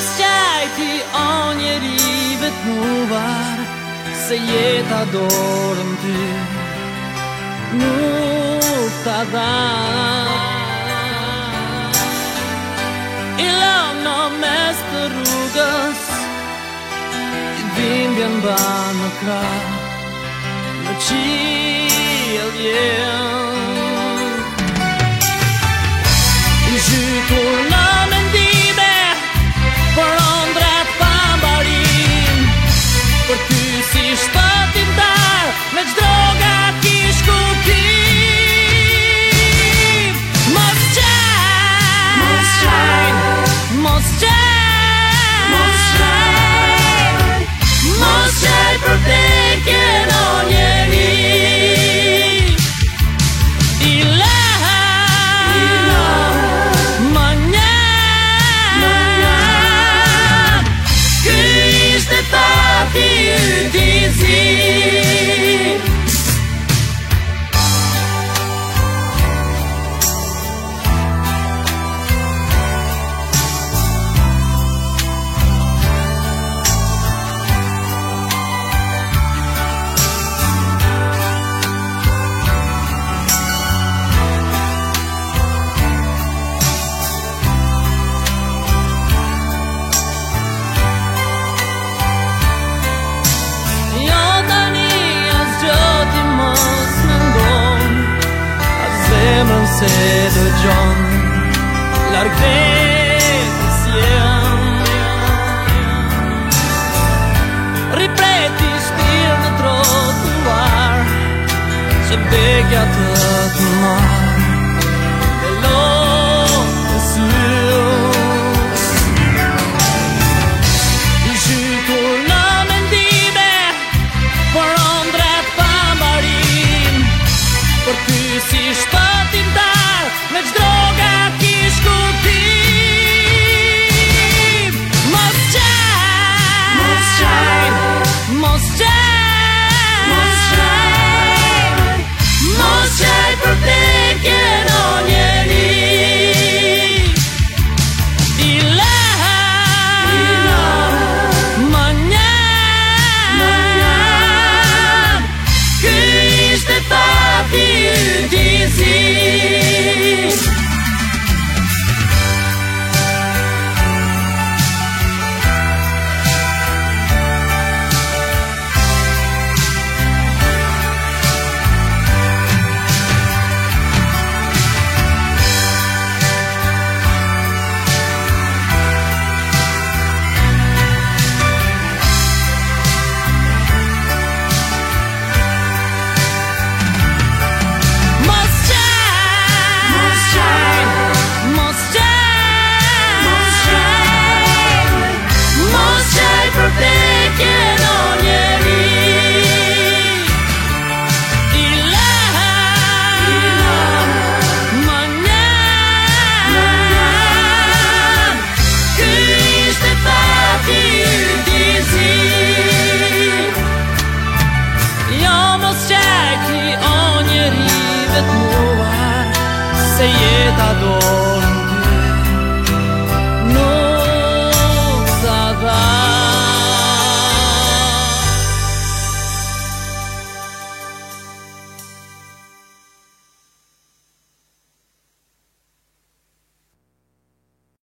Nështë qajti o njeri vetë mu varë, se jetë adorën ti, mu t'a dhanë. I lëmë në mes të rrugës, i dhimë gënda në kratë, në qilë jenë. said John like this. 谁也大多。